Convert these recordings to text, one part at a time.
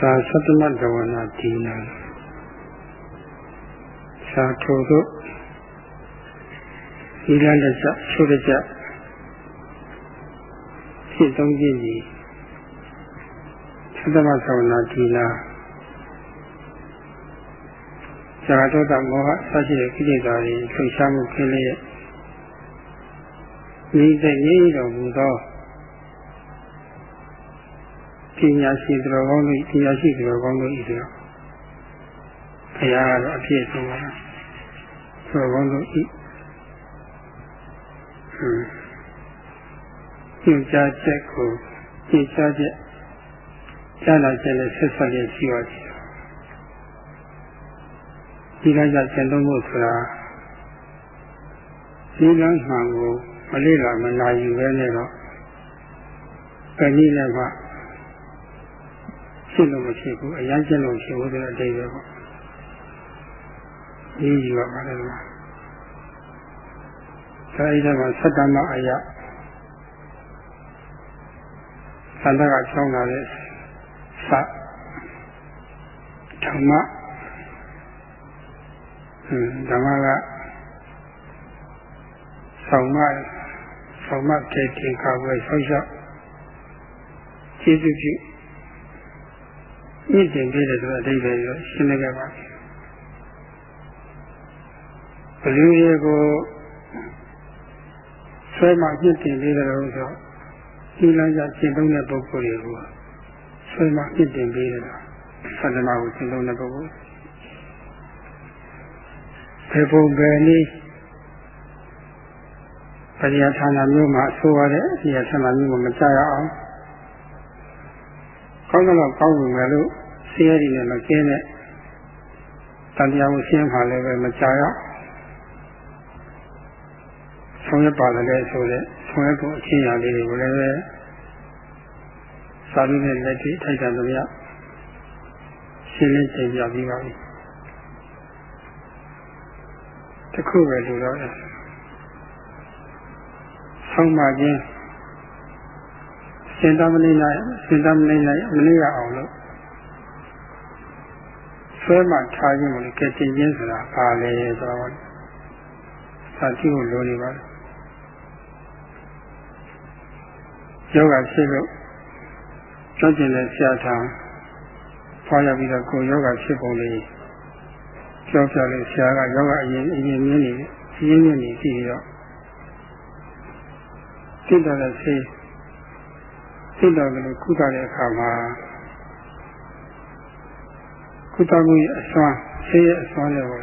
သာသတ္တမတဝနာဒီနာသာထိုတို့ဒီလန်းတကြချိုးတကြဖြစ်သုံးခြင်းဒီသတ္တမသဝနာဒီနာဇာတောတမောဟစရှိတဲ့ကိလေသာတွေလှုပ်ရှားမှုခင်းလျက်ဤသိငြိမ့်တော်မူသောပ ညာရှိသူတော်ကောင်းတို့ပညာရှိသူတော်ကောင်းတို့ဤဆိုဘုရားကတော့အပြည့်ဆုံးပါသူတော်ကောင်းတို့ဤဟွန်းညွှန်ကြားချက်ကိုညွှန်ကြားချက်ကြားလာချက်နဲ့ဆက်ဆက်ရရှိပါသည်ဒီကကြကျင့်သုံးဖို့ဆိုတာဒီလမ်းမှန်ကိုမလေးလာမလာယူပဲနဲ့တော့ကကြီးလည်းက ဖြစ်လို့မရှိဘူးအရင်ကျင့်လို့ရှိဘူးဆိုတဲ့အတိတ်ပဲပေါ့ဒီယူရပါတယ်ကွာဒါဣဒကသတ္တမအယသန္တကချောင်းလာတဲ့သဓမ္မဓမ္မကဆောင်မဆောင်မတေတင်ခါပွဲဆောက်ရှောက်ကျေးဇူးပြု မြင့်တင်ပေးတယ်ဆိုတဲ့အဓိပ္ပာယ်ကိုရှင်းလင်းခဲ့ပါပြီဘလူတွေကိုဆွဲမှမြင့်တင်ပေးတယ်လို့ဆိုဒီလမ်းကြရှင်းသုံးတဲ့ပုဂ္ဂိုလ်တွေကိုဆွဲမှမြင့်တင်ပေးတယ်သတ္တမကိုရှင်းသုံးတဲ့ပုဂ္ဂိုလ်ဘေပုံပဲနည်းပရိယာဌာနမျိုးမှာဆိုရတဲ့ပရိယာဌာနမျိုးမှာမကြရအောင် ကောင်းတော့ကောင်းဝင်မယ်လို့ဆင်းရဲတွေနဲ့မကင်းတဲ့တန်တရားကိုရှင်းမှလည်းပဲမကြရဆောင်ရပါတယ်ဆိုတဲ့ဆောင်ရဖို့အချင်းရာလေးတွေကိုလည်းပဲစာရင်းနဲ့လက်ထိထိုက်တယ်လို့ရရှင်းလင်းချိန်ပြပြီးပါပြီတခုပဲလို့တော့ဆုံးမခြင်း စင်တမနေနိုင်စင်တမနေနိုင်မနေရအောင်လို့ဆွဲမှထားခြင်းကိုလည်းကဲတင်ခြင်းဆိုတာပါလေဆိုတော့စာကြည့်ဖို့လိုနေပါယောဂဖြစ်လို့ကြောက်ကျင်တဲ့ဆရာထံဖွာရပြီးတော့ကိုယောဂဖြစ်ပုံလေးကြောက်ကြလို့ဆရာကယောဂအရင်အရင်မြင်နေအရင်မြင်နေကြည့်ပြီးတော့သိတော်တဲ့ဆေး သိတော်ကလေးကုသတဲ့အခါမှာကုသမှုရဲ့အစွမ်းဆေးရဲ့အစွမ်းတွေပေါ့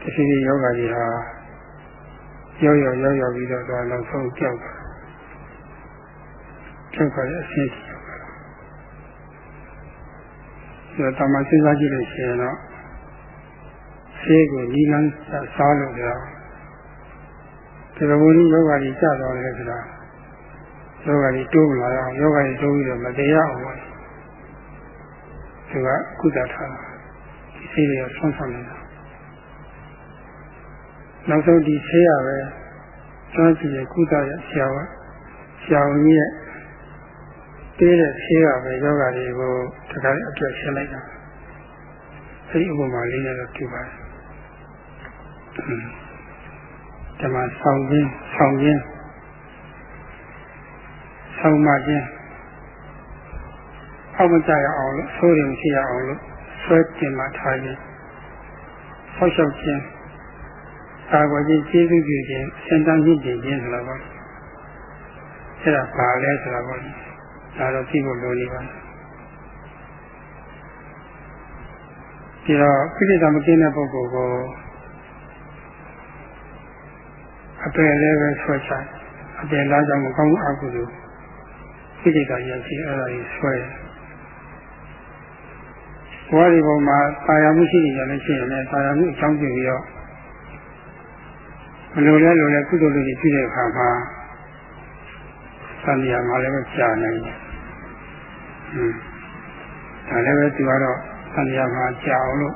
ဒီစီစီယောဂကြီးဟာရောရောရောရောပြီးတော့တော့နောက်ဆုံးကြောက်တာကြောက်ကြတဲ့အဆင့်ရှိတယ်ဒါတမစဉ်းစားကြည့်လို့ရှိရင်တော့ဆေးကိုညီလန်းစားလို့ရဒီလိုမျိုးယောဂါကြီးကျသွားတယ်ဆိုတာ ယောဂါကြီးတိုးမလာအောင်ယောဂါကြီးတိုးပြီးတော့မတရားအောင်ပါသူကကုသထားတာဒီဆေးတွေဆွမ်းဆောင်နေတာနောက်ဆုံးဒီဆေးရပဲကျွမ်းစီရဲ့ကုသရဲ့ဆရာကဆရာဝန်ကြီးရဲ့တေးတဲ့ဆေးရပဲယောဂါတွေကိုတခါအတွက်ရှင်းလိုက်တာအဲဒီဥပမာလေးနဲ့တော့ပြပါတယ်ဓမ္မဆောင်ခြင်းဆောင်ခြင်း ဆောင်မှခြင်းအောက်မကြရအောင်လို့ဆိုးရင်ရှိရအောင်လို့ဆွဲတင်မှထားခြင်းဆောက်ရှောက်ခြင်းအာဝခြင်းကျေးဇူးပြုခြင်းစင်တန်းခြင်းခြင်းခြင်းဆိုတာပေါ့အဲ့ဒါဘာလဲဆိုတာပေါ့ဒါတော့သိဖို့လိုနေပါဒီတော့ပြိဋ္ဌာမကင်းတဲ့ပုဂ္ဂိုလ်ကိုအပယ်လည်းပဲဆွဲချအပယ်လားကြောင့်မကောင်းအကုသိုလ် စိတ်ကရရှိအဲ့ဒါကြီးဆွဲဘဝဒီပုံမှာတာယာမှုရှိနေကြလို့ရှိရင်လည်းတာယာမှုအကြောင်းပြုပြီးတော့မလိုလဲလိုလဲကုသိုလ်တွေပြုတဲ့အခါမှာသံဃာမှာလည်းကြာနိုင်တယ်။ဟွန်းဒါလည်းပဲသူကတော့သံဃာမှာကြာအောင်လို့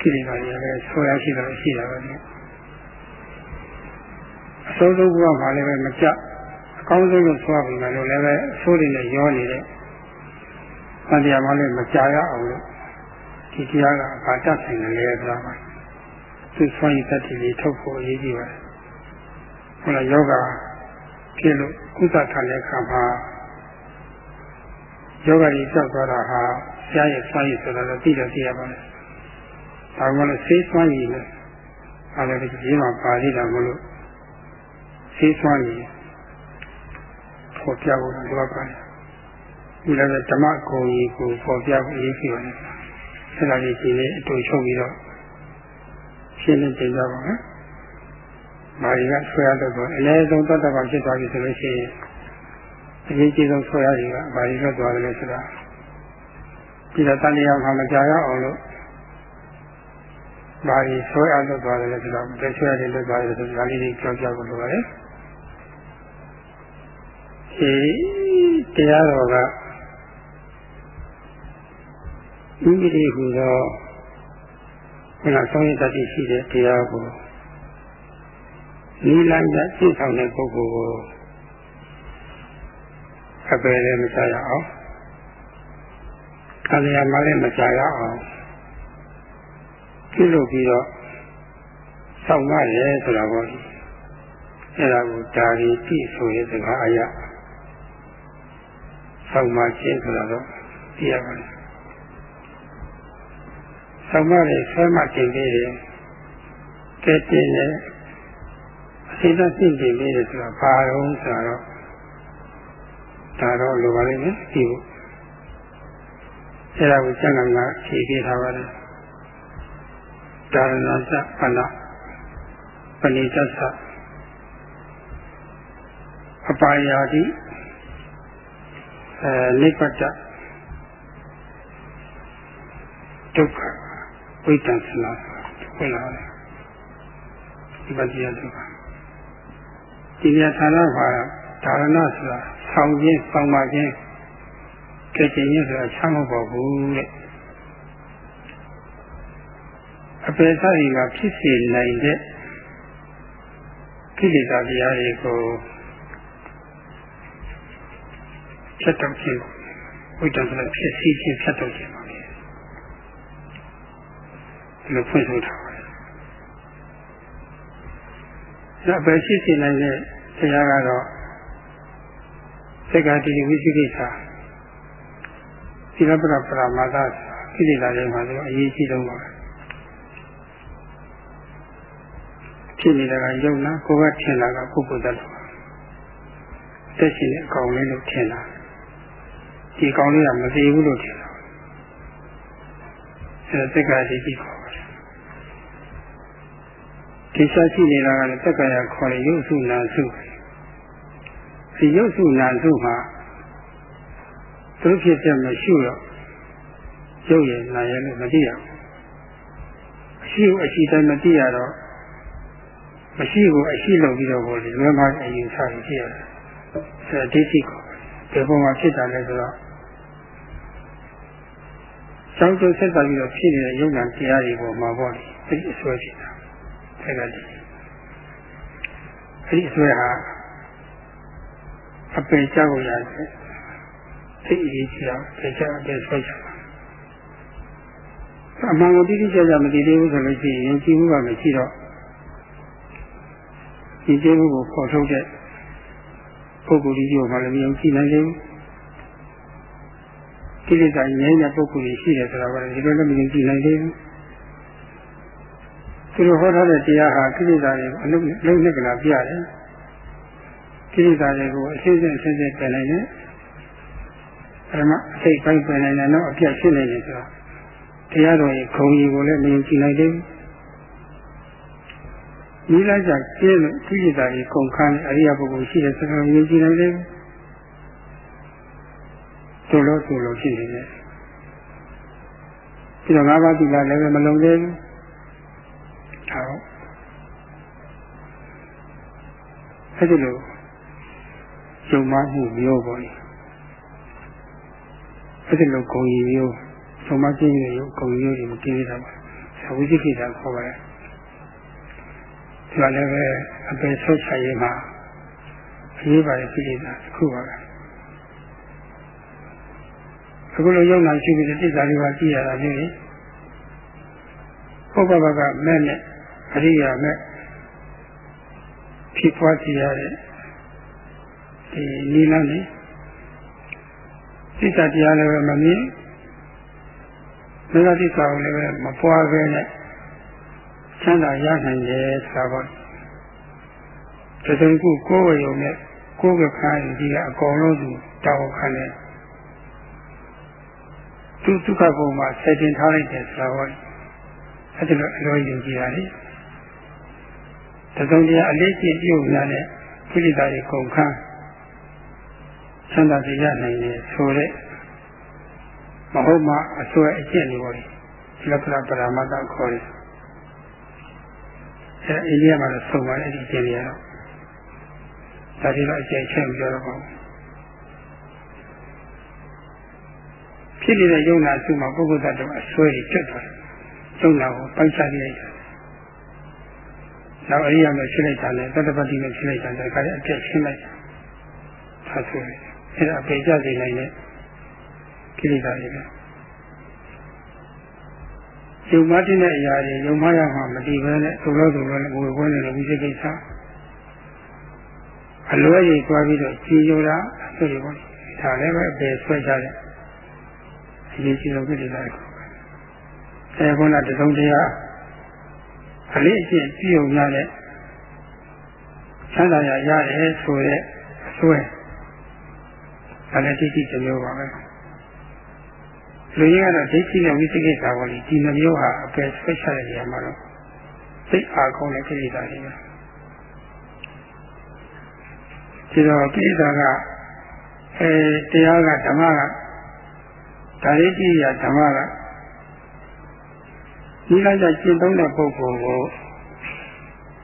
ကိလေသာတွေလည်းဆွဲရရှိတော့ရှိတာပဲ။အစိုးဆုံးဘုရားမှာလည်းပဲမကြအ ကောင်းဆုံးလို့ဆိုရပြီလို့လည်းပဲအဆိုးတွေနဲ့ရောနေတဲ့သံတရားမှလည်းမကြာရအောင်လို့ဒီတရားကဘာတတ်ဆိုင်တယ်လဲဆိုတာပါသူဆွမ်းရည်တတ်တည်ထုတ်ဖို့အရေးကြီးပါတယ်ဟိုလားယောဂဖြစ်လို့ကုသခံတဲ့အခါမှာယောဂကြီးကြောက်သွားတာဟာဆရာရဲ့ဆွမ်းရည်ဆိုတာလည်းသိတယ်သိရပါမယ်ဒါမှလည်းဆေးဆွမ်းရည်နဲ့အဲ့ဒါဒီကြီးမှာပါလိမ့်တာမလို့ဆေးဆွမ်းရည် ပေါ်ပြဖို့လိုအပ်ပါတယ်ဒီလည်းဓမ္မကိုယ်ကြီးကိုပေါ်ပြဖို့အရေးကြီးပါတယ်အဲ့ဒါကြီးကြီးလေးအတူချုပ်ပြီးတော့ရှင်းလင်းတင်ကြပါမယ်မာရီကဆွဲရတော့အနည်းဆုံးတတ်တတ်ပါဖြစ်သွားပြီဆိုလို့ရှိရင်အရေးကြီးဆုံးဆွဲရည်ကမာရီကသွားတယ်လို့ဆိုတာဒီတော့တန်တရားမှာမကြရအောင်လို့မာရီဆွဲရတော့သွားတယ်လို့ဆိုတာတဆွဲရတယ်လို့သွားတယ်ဆိုတာလေးတွေပြောပြဖို့လိုပါတယ် ဒီတရားတော်ကမိမိတွေဟူသောဘုရားဆောင်းရတတိရှိတဲ့တရားကိုနိလန်းကြသိဆောင်တဲ့ပုဂ္ဂိုလ်ကိုအပယ်လည်းမချရအောင်ခံရမှလည်းမချရအောင်ပြုလုပ်ပြီးတော့ဆောင်းရတယ်ဆိုတာပေါ့အဲ့ဒါကိုဒါရီတိဆိုရဲ့စကားအရာ ဆောင်းမှခြင်းဆိုတာတော့သိရပါတယ်ဆောင်းမှလည်းဆွဲမှခြင်းသေးတယ်ကဲတင်တယ်စိတ်သက်သိတည်လေးတွေဆိုတာဘာတော့ဆိုတော့ဒါတော့လိုပါလိမ့်မယ်ဒီကိုအဲဒါကိုကျန်ကမှာဖြေပေးထားပါတယ်ဒါရဏသပလပဏိတသအပါယာတိ အဲနိဗ္ဗတဒုက္ခဝိတ္တသနာဟုတ်လားဒီပတိယဒုက္ခဒီမြတ်ဌာနမှာဒါရဏဆိုတာဆောင်းခြင်းဆောင်းပါခြင်းကြည်ကျင်ခြင်းဆိုတာချမ်းမပေါ်ဘူးတဲ့အပေစားကြီးကဖြစ်စေနိုင်တဲ့ကိလေသာတရားတွေကို ဖြတ်တော့ခြင်းဝိတ္တဆိုတဲ့ဖြစ်စီခြင်းဖြတ်တော့ခြင်းပါပဲဒီလိုဖွင့်ဆိုထားပါတယ်ဒါပဲရှိစေနိုင်တဲ့တရားကတော့စိတ်ကတိဝိသိကိစ္စသီလပရပရမာသကိလေသာတွေမှာတော့အရေးကြီးဆုံးပါပဲဖြစ်နေတာကယုံနာကိုယ်ကထင်တာကပုဂ္ဂိုလ်တ attva တက်ရှိတဲ့အကောင်လေးလို့ထင်တာ ဒီကောင်လေးကမသိဘူးလို့ထင်တာအဲစိတ်ကတိကြီးခေါ်ပါတယ်ဒီစားရှိနေတာကလည်းတက္ကရာခေါ်တဲ့ရုပ်စုနာစုဒီရုပ်စုနာစုမှာသူဖြစ်တဲ့မရှိတော့ရုပ်ရည်နာရည်လို့မသိရဘူးအရှိကိုအရှိတိုင်းမသိရတော့မရှိကိုအရှိလုပ်ပြီးတော့ဟောဒီလွယ်မှာအယူဆရဖြစ်ရတယ်အဲဒိဋ္ဌိကိုဒီပုံမှာဖြစ်တာလဲဆိုတော့ ကျောင်းကျဆက်တာပြီးတော့ဖြစ်နေတဲ့ယုံနာတရားတွေပေါ်မှာပေါ့ဒီအစွဲဖြစ်တာအဲ့ဒါဒီအဲ့ဒီအစွဲဟာအပယ်ကြောက်ရတယ်သိအရေးကြီးအောင်ပေချအပယ်ဆွဲချတာအမှန်ကိုတိတိကျကျမသိသေးဘူးဆိုလို့ရှိရင်ယုံကြည်မှုကမရှိတော့ဒီကျေမှုကိုပေါ်ထုတ်တဲ့ပုဂ္ဂိုလ်ကြီးကိုမှလည်းမယုံကြည်နိုင်သေးဘူး ကိလေသာငြိမ်းတဲ့ပုဂ္ဂိုလ်ကြီးရှိတယ်ဆိုတာကလည်းဒီလိုလည်းမယုံကြည်နိုင်သေးဘူးသူတို့ဟောထားတဲ့တရားဟာကိလေသာတွေကိုအလုံးလုံးနဲ့ကလာပြရတယ်ကိလေသာတွေကိုအရှင်းရှင်းအရှင်းရှင်းပယ်နိုင်တယ်ပရမအစိတ်ပိုင်းပယ်နိုင်တယ်တော့အပြတ်ရှင်းနိုင်တယ်ဆိုတော့တရားတော်ရဲ့ခုံကြီးကိုလည်းမယုံကြည်နိုင်သေးဘူးဒီလိုက်ကြကျင်းလို့ကိလေသာတွေကုန်ခန်းတဲ့အရိယပုဂ္ဂိုလ်ရှိတယ်ဆိုတော့ယုံကြည်နိုင်သေးဘူး တို့လို့တို့လို့ဖြစ်နေတယ်ပြီးတော့ငါးပါးသီလလည်းပဲမလုံးသေးဘူးဒါတော့အဲဒီလိုယုံမှမှုမျိုးပေါ့လေအဲဒီလိုဂုံကြီးမျိုးယုံမှခြင်းမျိုးဂုံကြီးမျိုးတွေမသိသေးတာပါဝိသိကိစ္စခေါ်ပါတယ်ဒီကလည်းပဲအပေဆုတ်ချရေးမှာအရေးပါတဲ့ကိစ္စတစ်ခုပါပဲ အခုလိုယုံနာရှိပြီးတဲ့တိစ္ဆာလေးပါကြည့်ရတာမျိုးလေပုပ္ပဘကမဲ့နဲ့အရိယာမဲ့ဖြစ်ပွားစီရတဲ့ဒီနိလန်းနေစိတ်တရားလည်းပဲမမြင်မေဃတိစာကိုလည်းပဲမပွားပဲနဲ့ချမ်းသာရနိုင်တယ်ဆိုတာပေါ့တစုံခုကိုယ်ဝေယုံနဲ့ကိုယ်ကခါရင်ဒီကအကုန်လုံးသူတောင်းခံတယ် သူဒုက္ခဘုံမှာဆက်တင်ထားလိုက်တယ်ဆိုတာပေါ့အဲ့ဒါလိုအလိုယုံကြည်ရတယ်တစုံတရာအလေးကျင့်ပြုများတဲ့ခိရိတာတွေကုန်ခန်းချမ်းသာစေရနိုင်တယ်ဆိုတဲ့မဟုတ်မှအစွဲအကျင့်တွေပေါ့လေလက္ခဏာပရမတ္တခေါ်တယ်အဲအိန္ဒိယမှာတော့ဆုံးပါတယ်ဒီအကျင့်တွေကတော့ဒါတွေတော့အကျင့်ချက်ပြောတော့ပါဘူး ဖြစ်နေတဲ့ယုံနာစုမှာပုဂ္ဂိုလ်သတ္တဝါအစွဲတွေတက်သွားတယ်ယုံနာကိုပိုက်ချလိုက်တာနောက်အရိယာမဲ့ဖြစ်လိုက်တာနဲ့သတ္တပတိမဲ့ဖြစ်လိုက်တာဒါကြတဲ့အပြည့်ရှင်းလိုက်တာဒါဆိုရင်အဲ့ဒါအပေကြစေနိုင်တဲ့ကိလေသာတွေပဲယုံမတင်တဲ့အရာတွေယုံမရမှာမတည်ဘဲနဲ့သုလို့သုလို့နဲ့ဝေပွဲနေတဲ့ဝိသေကိစ္စအလွဲကြီးသွားပြီးတော့ကြည်ယုံတာဆိုရပါဒါလည်းပဲအပေဆွဲကြတဲ့ အရေးကြီးဆုံးကိလေသာတွေအဲခုနတစုံတရာအလေးအကျင့်ပြုံရတဲ့ချမ်းသာရရတယ်ဆိုတဲ့အစွဲဒါလည်းတိတိတမျိုးပါပဲလူကြီးကတော့ဒိဋ္ဌိနဲ့ဝိသိကိစ္စပေါ်လေဒီနှမျိုးဟာအပယ်ဆွဲချတဲ့နေရာမှာတော့သိအားကောင်းတဲ့ကိလေသာတွေပဲဒီတော့ကိလေသာကအဲတရားကဓမ္မက ဒါလေးကြည့်ရဓမ္မကဒီလိုက်ကျကျင့်သုံးတဲ့ပုဂ္ဂိုလ်ကို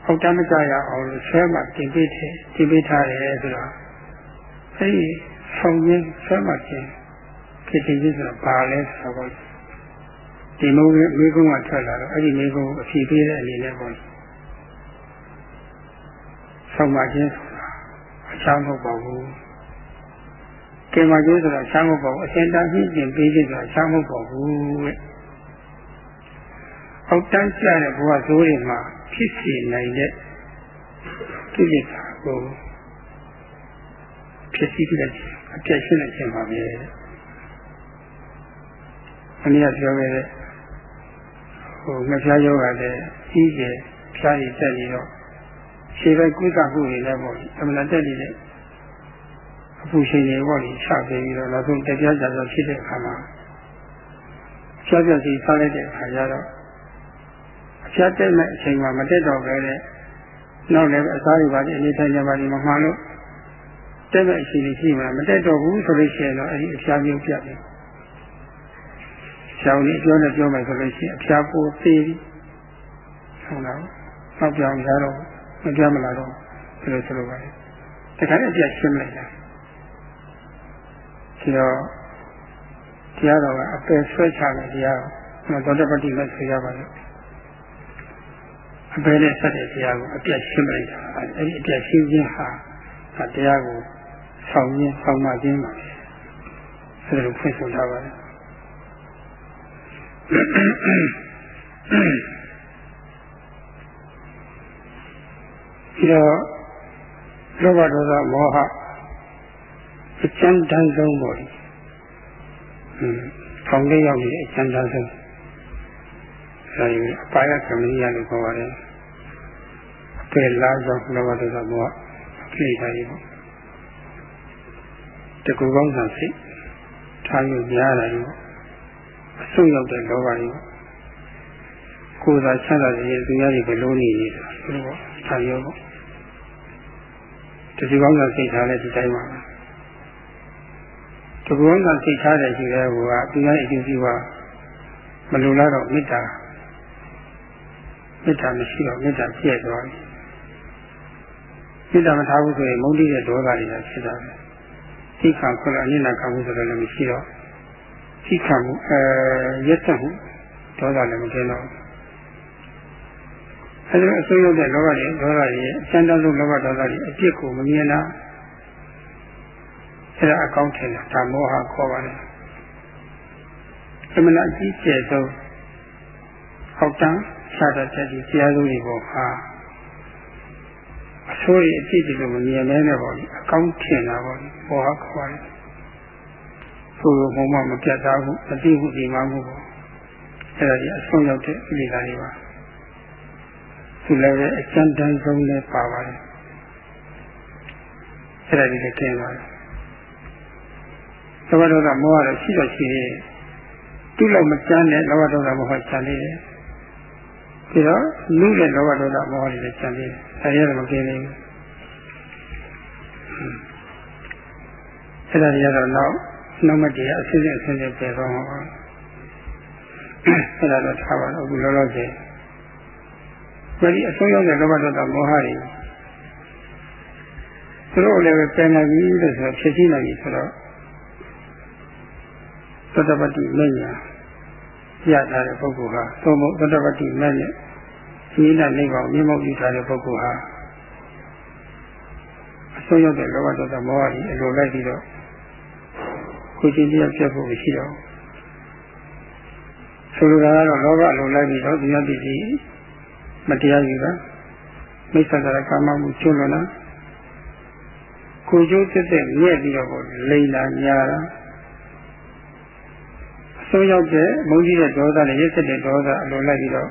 အောက်တမကြရအောင်လို့ဆွဲမှတင်ပေးတယ်တင်ပေးထားတယ်ဆိုတော့အဲဒီဆောင်ရင်းဆွဲမှတင်ဖြစ်တင်ကြီးဆိုတော့ဘာလဲဆိုတော့ဒီမုန်းမိကုန်းကထွက်လာတော့အဲ့ဒီမိကုန်းအဖြေပေးတဲ့အနေနဲ့ပေါ့ဆောင်မှချင်းဆိုတာအချမ်းမဟုတ်ပါဘူး ကင်မချင်းဆိုတာအချမ်းမဟုတ်ပါဘူးအစင်တန်ကြီးကျင်ပေးခြင်းဆိုတာအချမ်းမဟုတ်ပါဘူးတဲ့အောက်တန်းကျတဲ့ဘဝဇိုးတွေမှာဖြစ်စီနိုင်တဲ့ကိလေသာကိုဖြစ်စီပြတဲ့အပြည့်ရှိနေခြင်းပါပဲအနည်းပြောခဲ့တဲ့ဟိုမဖျားယောဂလည်းကြီးကျယ်ဖျားရည်တက်နေတော့ခြေပဲကုသမှုတွေလည်းပေါ့အမှန်တက်နေတဲ့ အပူရှင်တွေပေါ့လေချပေးပြီးတော့နောက်ဆုံးတရားကြတော့ဖြစ်တဲ့အခါမှာဖြားပြစီစားလိုက်တဲ့အခါကျတော့အဖြားတက်မဲ့အချိန်မှာမတက်တော့ပဲတဲ့နောက်လည်းအစားတွေပါဒီအနေထိုင်ကြပါဒီမမှန်လို့တက်မဲ့အချိန်ကြီးရှိမှမတက်တော့ဘူးဆိုလို့ရှိရင်တော့အဲဒီအဖြားမျိုးပြတ်တယ်ရှောင်းလေးပြောနေပြောမယ်ဆိုလို့ရှိရင်အဖြားပိုးသေးပြီဟုတ်လားနောက်ပြောင်းကြတော့မပြောမလာတော့ဒီလိုဆိုလိုပါလေတခါတည်းအပြတ်ရှင်းလိုက်တာ ဒီတော့တရားတော်ကအပယ်ဆွဲချတဲ့တရားကိုသောတပတိလည်းဆိုရပါလို့အပယ်နဲ့ဆက်တဲ့တရားကိုအပြတ်ရှင်းလိုက်တာအဲဒီအပြတ်ရှင်းခြင်းဟာတရားကိုဆောင်ရင်းဆောင်မှခြင်းပါပဲအဲဒါကိုဖွင့်ဆိုထားပါတယ်ဒီတော့လောဘဒေါသမောဟ အကျဉ်းတန်းဆုံးပေါ့။ဟင်းထောင်လေးရောက်နေတဲ့အကျဉ်းတန်းဆုံးအဲဒီအပါယကမဏိယလို့ခေါ်ပါတယ်။အပေလားဆုံးလောဘဒေါသမောဟခိဋ္ဌာကြီးပေါ့။တကူကောင်းဆံစိတ်ထားယူများတာကြီးပေါ့။အဆုတ်ရောက်တဲ့လောဘကြီးပေါ့။ကိုယ်သာချမ်းသာတဲ့သူများတွေဘယ်လိုနေနေလဲဆိုတော့ထားရောပေါ့။တကူကောင်းဆံစိတ်ထားတဲ့ဒီတိုင်းပါပဲ။ တကူကစိတ်ထားတဲ့ရှိတဲ့ကူကသူရဲ့အကျိုးစီးပွားမလိုလားတော့မေတ္တာမေတ္တာမရှိတော့မေတ္တာပြည့်သွားပြီမေတ္တာမထားဘူးဆိုရင်မုန်းတိတဲ့ဒေါသတွေလည်းဖြစ်တာပဲသိခံခွင့်အနိနာခံမှုဆိုတော့လည်းမရှိတော့သိခံမှုအဲရက်သက်မှုဒေါသလည်းမကင်းတော့အဲဒီအစိုးရတဲ့လောဘတွေဒေါသတွေအကျဉ်းတန်းဆုံးလောဘဒေါသတွေအပြစ်ကိုမမြင်တာ အဲ့ဒါအကောင်းထင်တာဒါမောဟခေါ်ပါလေအမှန်အကြီးကျယ်ဆုံးဟောက်တန်းရှာတတ်တဲ့ဒီတရားစုတွေပေါ်ဟာအဆိုးရအကြည့်ကြည့်လို့မမြင်မဲနဲ့ပေါ့လေအကောင်းထင်တာပေါ့လေဘောဟာခေါ်တယ်ဆိုလိုဘုံမမပြတ်သားဘူးမသိဘူးဒီမှမှုပေါ့အဲ့ဒါကြီးအဆုံးရောက်တဲ့ဣတိကာတွေပါသူလည်းပဲအကျဉ်းတန်းဆုံးနဲ့ပါပါတယ်အဲ့ဒါကြီးလည်းကျင်းသွားတယ် သဘောတော်ကမောဟတော့ရှိတော့ရှိသေးတယ်သူ့လောက်မကျမ်းတဲ့လောဘဒေါသမောဟကျန်သေးတယ်ပြီးတော့လူတဲ့လောဘဒေါသမောဟတွေလည်းကျန်သေးတယ်အဲဒီတော့မကင်းသေးဘူးအဲ့ဒါတွေကတော့နောက်နောက်မတည်းအစစ်စစ်အစစ်စစ်ပြေသွားမှာပါအဲ့ဒါတော့ထားပါတော့အခုလောလောဆယ်ဒီအဆုံးရောက်တဲ့လောဘဒေါသမောဟတွေသူတို့လည်းပဲပြန်လာပြီလို့ဆိုတော့ဖြစ်ရှိနိုင်ပြီဆိုတော့ သတ္တပတိမညာရထားတဲ့ပုဂ္ဂိုလ်ဟာသို့မဟုတ်သတ္တပတိမနဲ့ဒီနာနိဗ္ဗာန်မြင်မောက်ယူထားတဲ့ပုဂ္ဂိုလ်ဟာအဆုံးရောက်တဲ့လောဘဒေါသမောဟကြီးအလိုလိုက်ပြီးတော့ကိုယ်ချင်းတရားပြတ်ဖို့မရှိတော့ဆိုလိုတာကတော့လောဘအလိုလိုက်ပြီးတော့ဒီယတိကြီးမတရားယူတာမိစ္ဆာကရကာမမှုကျွလွန်တာကိုကျိုးတက်တဲ့မြဲပြီးတော့လိန်လာညာတာ အစိုးရောက်တဲ့မုန်းကြီးတဲ့ဒေါသနဲ့ရစ်စစ်တဲ့ဒေါသအလိုလိုက်ပြီးတော့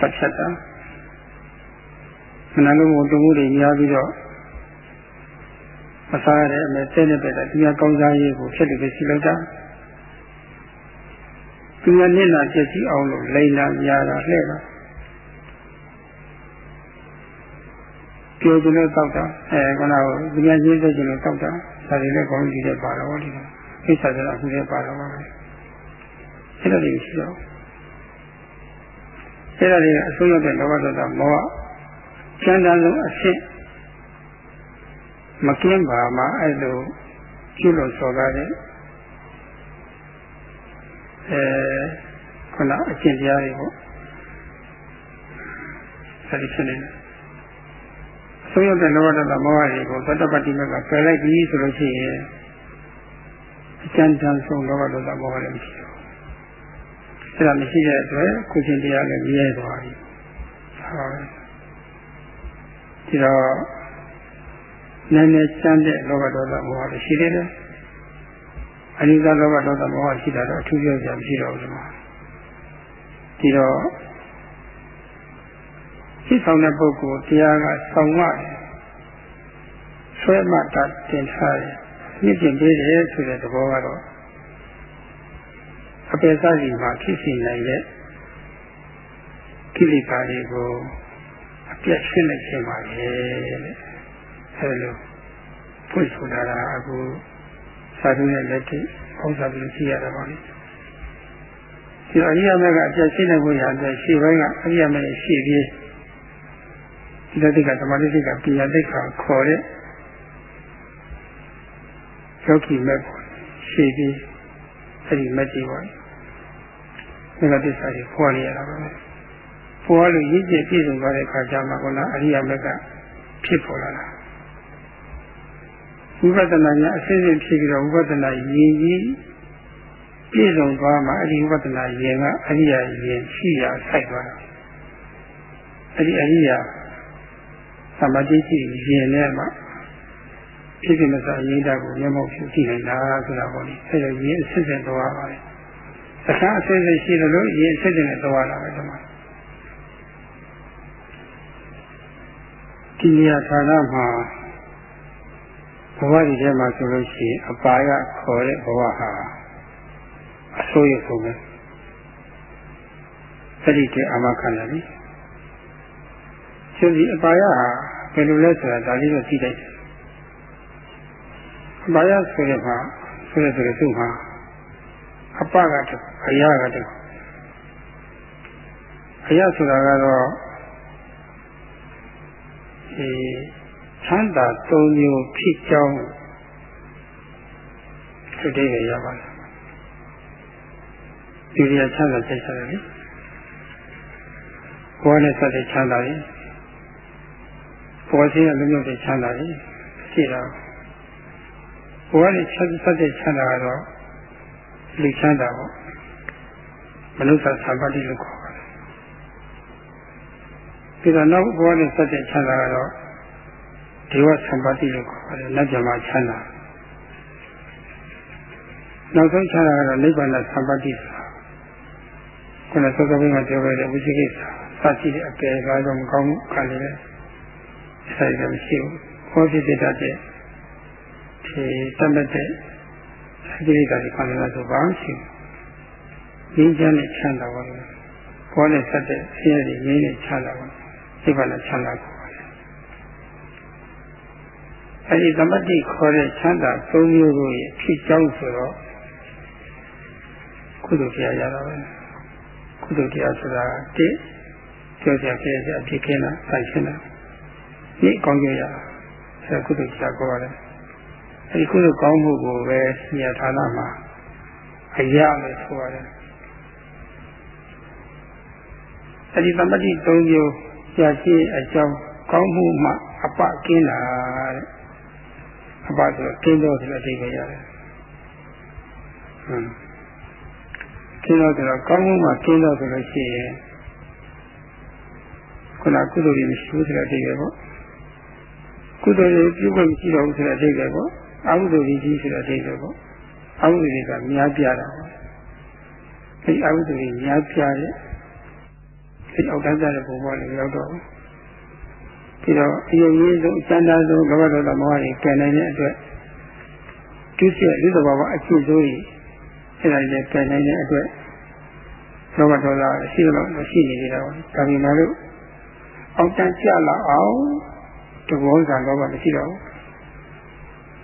ပတ်ချက်တာမနာလိုမှုတမှုတွေများပြီးတော့မစားရတဲ့အမေတဲ့နဲ့ပဲဒီကကောင်းစားရေးကိုဖြစ်တယ်ပဲရှိလိုက်တာဒီကနေ့လာပြည့်စည်အောင်လို့လိန်လာညာတာလှဲ့တာပြောကြလို့တောက်တာအဲခဏကဒီကရေးစေချင်လို့တောက်တာဒါတွေလည်းကောင်းကြည့်တဲ့ပါတော့ဒီ ကိစ္စစရာအခုလည်းပါတော့ပါပဲအဲ့ဒါတွေရှိတော့အဲ့ဒါတွေအဆုံးရတဲ့လောဘဒေါသမောဟကျမ်းသာဆုံးအဖြစ်မကင်းပါမှအဲ့လိုကျွလို့စော်ကားတဲ့အဲခုနအကျင့်တရားတွေပေါ့ဆက်ဖြစ်နေတယ်ဆုံးရတဲ့လောဘဒေါသမောဟတွေကိုသတ္တပတိမကပယ်လိုက်ပြီဆိုလို့ရှိရင်အ ကျဉ်းတန်းဆုံးလောဘဒေါသမောဟလည်းမရှိဘူး။အဲဒါမရှိတဲ့အတွက်ကိုချင်းတရားလည်းမြဲသွားပြီ။ဟုတ်။ဒီတော့နည်းနည်းချမ်းတဲ့လောဘဒေါသမောဟလည်းရှိသေးတယ်။အနိစ္စလောဘဒေါသမောဟရှိတာတော့အထူးပြောစရာမရှိတော့ဘူးဒီမှာ။ဒီတော့ရှိဆောင်တဲ့ပုဂ္ဂိုလ်တရားကဆောင်မဆွဲမှတ်တာတင်ထားတယ် ညှစ်ကျင်ပေးတယ်ဆိုတဲ့သဘောကတော့အပေစားစီမှာဖြစ်စီနိုင်တဲ့ကိလေသာတွေကိုအပြတ်ရှင်းလိုက်ခြင်းပါလေတဲ့အဲလိုဖွင့်ဆိုတာကအခုသာဓုရဲ့လက်ထိအောက်စားပြီးကြည့်ရတာပါလေဒီအရိယာမကအပြတ်ရှင်းနိုင်ဖို့ရတဲ့ရှေ့ပိုင်းကအရိယာမရဲ့ရှေ့ပြေးဒီလိုတိကသမာဓိတိကပိယတိကခေါ်တဲ့ ယောဂီမဲ့ပေါ့ရှေ့ပြီးအဲ့ဒီမက်ကြီးပါဒီကတစ္ဆာကြီးခေါ်နေရတာပါပဲပေါ်လို့ရည်ကြည်ပြည့်စုံသွားတဲ့အခါကျမှကအရိယာမက်ကဖြစ်ပေါ်လာတာဝိပဿနာညာအစစ်စစ်ဖြစ်ပြီးတော့ဝိပဿနာရည်ကြီးပြည့်စုံသွားမှအဲ့ဒီဝိပဿနာရည်ကအရိယာရည်ရှိရာဆိုင်သွားတာအဲ့ဒီအရိယာသမာဓိရှိရင်နဲ့မှ ဖြစ်ဖြစ်မစားရင်းတာကိုမျက်မှောက်ပြုကြည့်နိုင်တာဆိုတာပေါ့လေအဲဒါရင်းအစစ်စစ်သွားပါလေအခါအစစ်စစ်ရှိတယ်လို့ရင်းအစစ်စစ်နဲ့သွားလာပဲဒီမှာဒီနေရာဌာနမှာဘဝဒီထဲမှာဆိုလို့ရှိရင်အပါယခေါ်တဲ့ဘဝဟာအဆိုးရဆုံးပဲအဲ့ဒီတည်းအမခံတယ်ရှင်ဒီအပါယဟာဘယ်လိုလဲဆိုတာဒါလေးတော့သိလိုက်တယ် အပါယဆိုတဲ့မှာဆိုတဲ့ဆိုတဲ့သူ့မှာအပကတအရာကတအရာဆိုတာကတော့ဒီချမ်းသာသုံးမျိုးဖြစ်ကြောင်းသူတည်းရပါတယ်ဒီရချမ်းသာစိတ်ဆရာလေဘောနဲ့စတဲ့ချမ်းသာတယ်ပေါ်ရှိတဲ့လူမျိုးတွေချမ်းသာတယ်ရှိတော့ ဘဝနဲ့ချက်ဆက်တဲ့ချမ်းသာကတော့လူချမ်းသာပေါ့မနုဿသံပတ္တိလို့ခေါ်ပါတယ်ပြီးတော့နောက်ဘဝနဲ့ဆက်တဲ့ချမ်းသာကတော့ဒေဝသံပတ္တိလို့ခေါ်ပါတယ်နတ်ကြမှာချမ်းသာနောက်ဆုံးချမ်းသာကတော့နိဗ္ဗာန်သံပတ္တိဆိုတာခုနစောစောကပြောခဲ့တဲ့ဝိသိကိစ္စစရှိတဲ့အကယ်ကားတော့မကောင်းဘူးခံနေတယ်ဆိုင်တယ်မရှိဘူးခေါ်ဖြစ်တဲ့ တဲ့ဒီတတ်တဲ့အကြိတ်တွေခံနေတာဆိုပါရှိဘူးငြိမ်းချမ်းတဲ့ချမ်းသာပါလို့ဘောနဲ့ဆက်တဲ့ဆင်းရဲတွေငြိမ်းတဲ့ချမ်းသာပါစိတ်ပါနဲ့ချမ်းသာပါအဲဒီသမတိခေါ်တဲ့ချမ်းသာ၃မျိုးကိုဖြစ်ကြောင်းဆိုတော့ကုသိုလ်တရားရတာပဲကုသိုလ်တရားဆိုတာတိကြောကြပြည့်စအဖြစ်ခင်းတာဆိုင်ရှင်းတာဒီအကောင်းကြရအဲကုသိုလ်တရားခေါ်ရတယ် အဲဒီကုသိုလ်ကောင်းမှုကိုပဲညဌာနမှာအရာလို့ဆိုရတယ်အဲဒီသမတိ၃မျိုးကြာရှိအကြောင်းကောင်းမှုမှအပကင်းတာတဲ့အပဆိုကင်းတော့ဆိုတဲ့အဓိပ္ပာယ်ရတယ်ဟမ်ကင်းတော့ဆိုတော့ကောင်းမှုမှကင်းတော့ဆိုလို့ရှိရင်ခုနကုသိုလ်တွေမရှိဘူးဆိုတဲ့အဓိပ္ပာယ်ပေါ့ကုသိုလ်တွေပြုဖို့မရှိတော့ဘူးဆိုတဲ့အဓိပ္ပာယ်ပေါ့ အကုသိုလ်ကြီးဆိုတဲ့အဓိပ္ပာယ်ပေါ့အကုသိုလ်တွေကများပြားတာပေါ့အဲဒီအကုသိုလ်တွေများပြားတဲ့ဒီအောက်တန်းကြတဲ့ပုံပေါ်လေးရောက်တော့ပြီးတော့အယုံကြီးဆုံးအကျဉ်းသားဆုံးလောဘဒေါသမောဟတွေကယ်နိုင်တဲ့အတွက်ဒုစရလူသဘာဝအကျင့်ဆိုးကြီးအဲ့ဒါကြီးကယ်နိုင်တဲ့အတွက်လောဘဒေါမရှိလို့မရှိနေကြတာပေါ့ဒါပေမဲ့လို့အောက်တန်းကျလာအောင်တဘောကလောဘမရှိတော့ဘူးဟင်း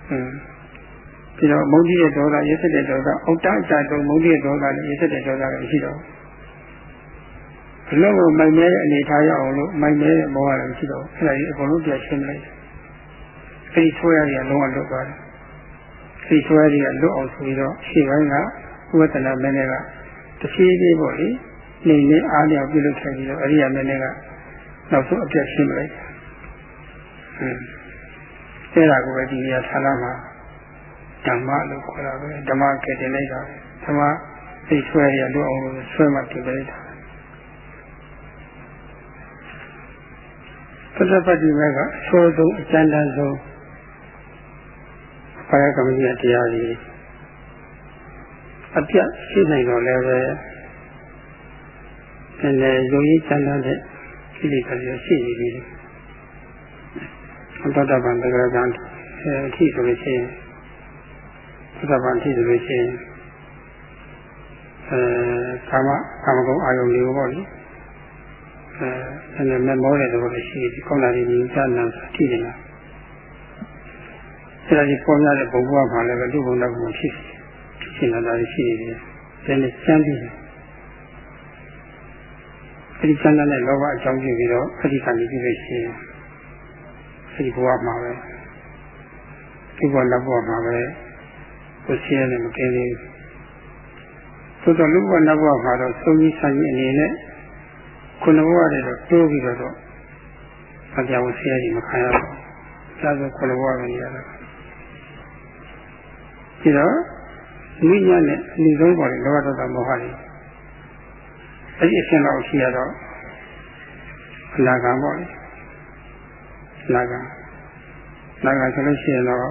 ပြီးတော့မုန်းကြီးရဲ့ဒေါသရစ်တဲ့ဒေါသအောက်တန်းအကြတုံးမုန်းကြီးရဲ့ဒေါသနဲ့ရစ်တဲ့ဒေါသလည်းမရှိတော့ဘူးဘလို့ကိုမိုင်မဲတဲ့အနေထားရအောင်လို့မိုင်မဲတဲ့မောဟလည်းမရှိတော့ဘူးအဲ့ဒါကြီးအကုန်လုံးပြရှင်းလိုက်အဲ့ဒီဆွဲရည်ကလုံးဝလွတ်သွားတယ်အဲ့ဒီဆွဲရည်ကလွတ်အောင်ဆိုပြီးတော့ရှေ့ပိုင်းကဥပဒနာမင်းတွေကတဖြည်းဖြည်းပေါ့လေနေနေအားလျော်ပြုလုပ်ခဲ့ပြီးတော့အရိယာမင်းတွေကနောက်ဆုံးအပြတ်ရှင်းလိုက်ဟင်း အဲ့ဒါကိုပဲဒီနေရာဌာနမှာဓမ္မလို့ခေါ်တာပဲဓမ္မကတင်လိုက်တာဓမ္မသိဆွဲရလို့အောင်လို့ဆွဲမှတင်လိုက်တာသစ္စာပတ္တိမေကအဆိုးဆုံးအကျဉ်းတန်းဆုံးဘာယကမကြီးတရားကြီးအပြတ်ရှိနိုင်တော့လည်းပဲနည်းနည်းယုံကြည်ချမ်းသာတဲ့ကိလေသာတွေရှိနေပြီ သတ္တဗံတဂရကံအထိဆိုလို့ရှိရင်သတ္တဗံအထိဆိုလို့ရှိရင်အဲကာမကာမဂုဏ်အာယုန်တွေပေါ့လေအဲနည်းနည်းမောတဲ့သဘောရှိတယ်ကောင်းတာတွေညီချမ်းသာအထိနေတာအဲဒါကြီးပေါ်ရတဲ့ဘုံဘဝမှာလည်းလူဘုံတော့ဘုံဖြစ်ဖြစ်နေတာရှိနေတယ်။ဒါနဲ့စမ်းပြီးအဲဒီချမ်းသာတဲ့လောဘအကြောင်းပြုပြီးတော့အဲဒီခံပြီးပြီရှိရင်အဲ ဒီဘဝမှာပဲဒီဘဝနောက်ဘဝမှာပဲကိုရှင်းနေမကင်းသေးဘူးသို့တော့လူဘဝနောက်ဘဝမှာတော့သုံးကြီးဆိုင်အနေနဲ့ခုနဘဝတည်းတော့တိုးပြီးတော့အပြာဝဆရာကြီးမခံရဘူး။ဒါဆိုခုနဘဝပဲနေရတာ။ဒီတော့မိညာနဲ့အနည်းဆုံးပေါ်တယ်လောဘဒေါသမောဟတွေအဲ့ဒီအရှင်တော်ရှိရတော့အနာဂံပေါ့လေအ နာဂံအနာဂံဆိုလို့ရှိရင်တော့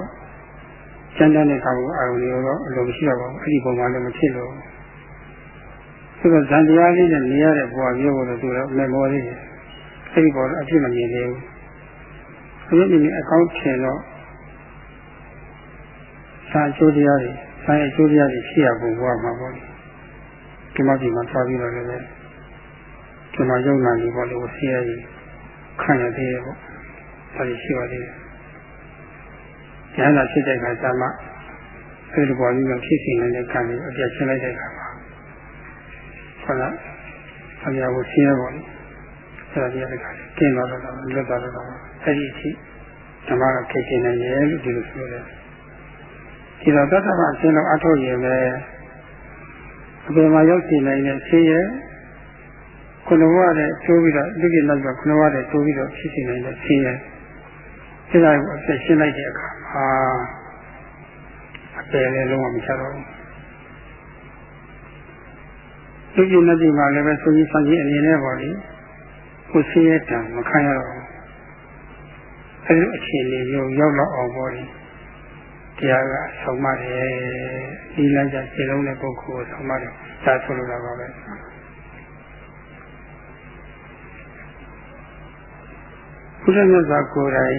ကျန်တဲ့ကောင်ကိုအာရုံတွေတော့အလိုမရှိတော့ပါဘူးအဲ့ဒီပုံမှန်လည်းမဖြစ်လို့ဆိုတော့ဇန်တရားလေးနဲ့နေရတဲ့ဘဝမျိုးကိုတော့သူတော့မေမောလေးတယ်အဲ့ဒီပေါ်တော့အဖြစ်မမြင်သေးဘူးအဲ့ဒီနည်းအကောင့်ထင်တော့စာအကျိုးတရားတွေစာအကျိုးတရားတွေရှိရပုံဘဝမှာပေါ့လေဒီမှာဒီမှာသွားပြီးတော့လည်းဒီမှာယုံနာနေပေါ့လေကိုဆင်းရဲကြီးခံရသေးတယ်ပေါ့ ဒါကြီးရှိပါသေးတယ်ဉာဏ်သာဖြစ်တဲ့အခါကျမှအဲဒီပေါ်ကြီးကဖြစ်စီနေတဲ့ကံကိုအပြတ်ရှင်းလိုက်တဲ့အခါမှာဟုတ်လားအများကိုဆင်းရဲပေါ့လေအဲဒါကြီးတဲ့အခါကျင်းသွားတော့လွတ်သွားတော့အဲဒီအထိဓမ္မကဖြစ်နေနိုင်တယ်လို့ဒီလိုဆိုတယ်ဒီတော့သတ္တဗအရှင်တော်အထုတ်ရင်ပဲအပေမှာရောက်ရှိနိုင်တဲ့ဆေးရဲခုနဘဝတဲ့တိုးပြီးတော့ဒီကိနောက်ကခုနဘဝတဲ့တိုးပြီးတော့ဖြစ်ရှိနိုင်တဲ့ဆေးရဲ အဲဒါကိုအပြည့်ရှင်းလိုက်တဲ့အခါမှာအပယ်လည်းလုံးဝမချတော့ဘူးလူကြီးနဲ့ဒီမှာလည်းပဲဆိုကြီးဆန်းကြီးအနေနဲ့ပေါ့လေကိုဆင်းရဲတာမခံရတော့ဘူးအဲဒီအခြေအနေမျိုးရောက်တော့အောင်ပေါ့လေတရားကဆုံးမတယ်ဒီလမ်းကြခြေလုံးတဲ့ပုဂ္ဂိုလ်ကိုဆုံးမတယ်ဒါဆိုလိုတာပါပဲဘုရားမြတ်စွာကိုယ်တိုင်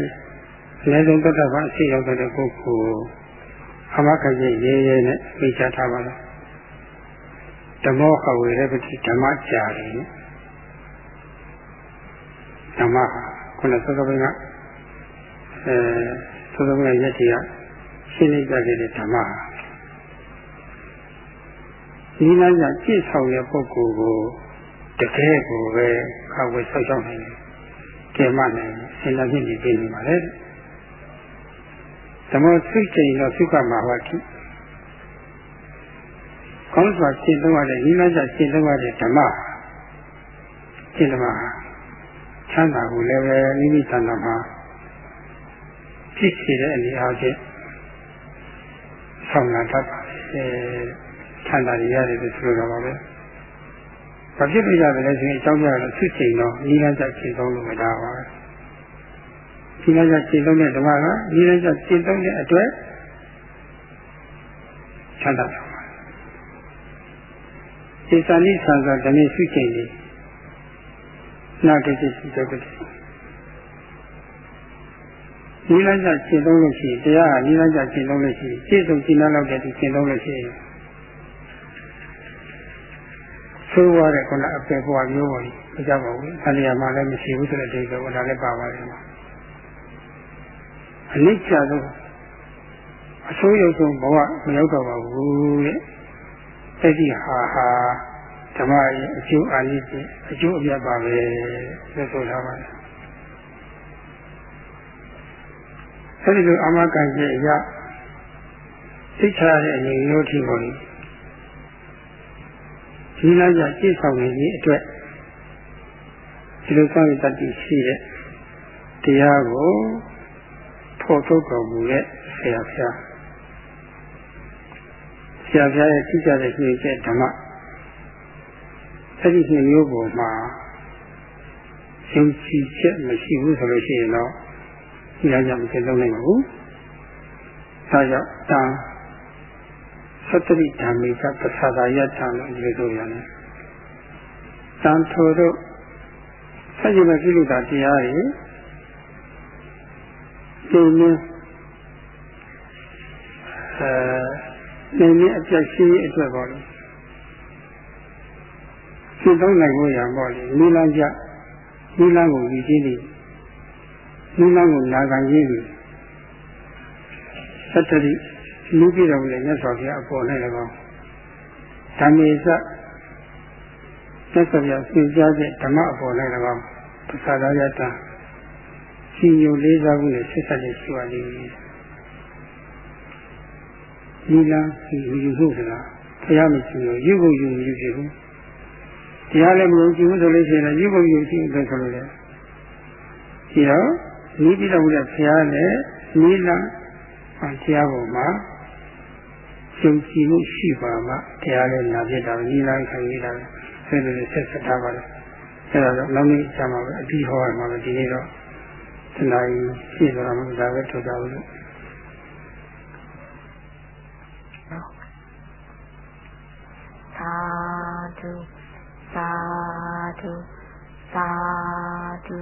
အနည်းဆုံးတတ်တာပါအရှိရောက်တဲ့ပုဂ္ဂိုလ်အမခကြီးရေးရဲနဲ့မိချထားပါလားဓမ္မောဟဝေရပတိဓမ္မကြာတယ်ဓမ္မဟာခုနသက္ကပင်ကအဲသက္ကပင်ရဲ့ရက်ကြီးကရှင်းနေကြတဲ့ဓမ္မဟာဒီလမ်းကကြည့်ဆောင်တဲ့ပုဂ္ဂိုလ်ကိုတကယ်ကိုပဲခါဝေဆောက်ရှောက်နိုင်တယ်။ကျေမနိုင်စဉ်းစားကြည့်နေပြီပါလေ။ ဓမ္မသိကျင်တော့သုခမှာဟောတိကောင်းစွာရှင်းသုံးရတဲ့ဒီလမ်းကရှင်းသုံးရတဲ့ဓမ္မရှင်းဓမ္မချမ်းသာကိုလည်းပဲမိမိသံဃာမှာဖြစ်စေတဲ့အနေအားဖြင့်ဆောင်လာတတ်ပါအဲချမ်းသာရရတယ်လို့ဆိုလိုတာပါပဲ။ဘာဖြစ်လို့ရတယ်လဲဆိုရင်အကြောင်းပြတော့ဖြစ်ချိန်တော့နိလန်းချက်ရှင်းသုံးလို့မတာပါဘူး။ ဒီလန်းချက်ရှင်းသုံးတဲ့ဓမ္မကနိလန်းချက်ရှင်းသုံးတဲ့အတွက်ချမ်းသာတာပါ။စေစာနိဆန်စာဓမေဖြစ်ချိန်လေးနာတိတိစိတ္တတိနိလန်းချက်ရှင်းသုံးလို့ရှိရင်တရားဟာနိလန်းချက်ရှင်းသုံးလို့ရှိရင်စိတ်ဆုံးရှင်းလောက်တဲ့ဒီရှင်းသုံးလို့ရှိရင်ဆိုးရတဲ့ခုနအပေဘဝမျိုးပေါ်ကြီးမကြောက်ပါဘူး။ဆန္ဒရမှာလည်းမရှိဘူးဆိုတဲ့ဒိဋ္ဌိကဒါလည်းပါပါတယ်။ အနိစ္စဆုံးအဆိုးရုပ်ဆုံးဘဝမရောက်တော့ပါဘူးတဲ့။အဲ့ဒီဟာဟာဓမ္မရဲ့အကျိုးအာနိသင်အကျိုးအမြတ်ပါပဲလို့ဆိုထားပါတယ်။အဲ့ဒီလိုအမကံရဲ့အရာသိချရတဲ့အနေမျိုးထိပေါ်လို့ဒီလမ်းကြကြည့်ဆောင်နေခြင်းအတွက်ဒီလိုစောင့်ရတတ်ရှိတဲ့တရားကို ဖော်ထုတ်တော်မူတဲ့ဆရာဖျားဆရာဖျားရဲ့သိကြတဲ့ရှင်ကျက်ဓမ္မအဲ့ဒီရှင်မျိုးပေါ်မှာယုံကြည်ချက်မရှိဘူးဆိုလို့ရှိရင်တော့ဒီလမ်းကြမကျဆုံးနိုင်ပါဘူး။ဒါကြောင့်တန်သတ္တိဓမ္မိကပသသာယတံလို့ဒီလိုဆိုရတယ်။တန်ထိုတို့ဆက်ကြည့်မဲ့ကိလေသာတရားတွေ ဒီနည်းအဲနေနေအပြတ်ရှိအတွက်ပေါ့လေ။ရှင်းသုံးနိုင်ဖို့ရပေါ့လေ။နိလန်းကြနိလန်းကိုယူခြင်းနေနိလန်းကိုနာခံခြင်းနေသတ္တိလူပြည်တော်မူတဲ့မြတ်စွာဘုရားအပေါ်၌၎င်းဓမ္မေသမြတ်စွာဘုရားသင်ကြားတဲ့ဓမ္မအပေါ်၌၎င်းပသဒါယတ စီညိုလေးစားမှုနဲ့ဆက်ဆက်နေရှိပါလိမ့်မယ်ဒီလားဒီယူဖို့ကလားဘုရားမရှိဘူးယူဖို့ယူယူဖြစ်ဘူးတရားလည်းမယုံကြည်ဘူးဆိုလို့ရှိရင်ယူဖို့ယူကြည့်တယ်ဆိုလို့လေဒီတော့ဤပြည်တော်မူတဲ့ဘုရားနဲ့နိလန်းတရားပေါ်မှာယုံကြည်မှုရှိပါမှတရားလည်းနာပြတာညီလာခံရတာဆက်လို့ဆက်ဆက်ထားပါလေအဲဒါတော့နောက်နေ့ကျမှပဲအပြီးဟောရမှာပဲဒီနေ့တော့ တနားကြီးရှင်းသွားမှာဒါပဲထုတ်ကြဘူးလို့သာဓုသာဓုသာဓု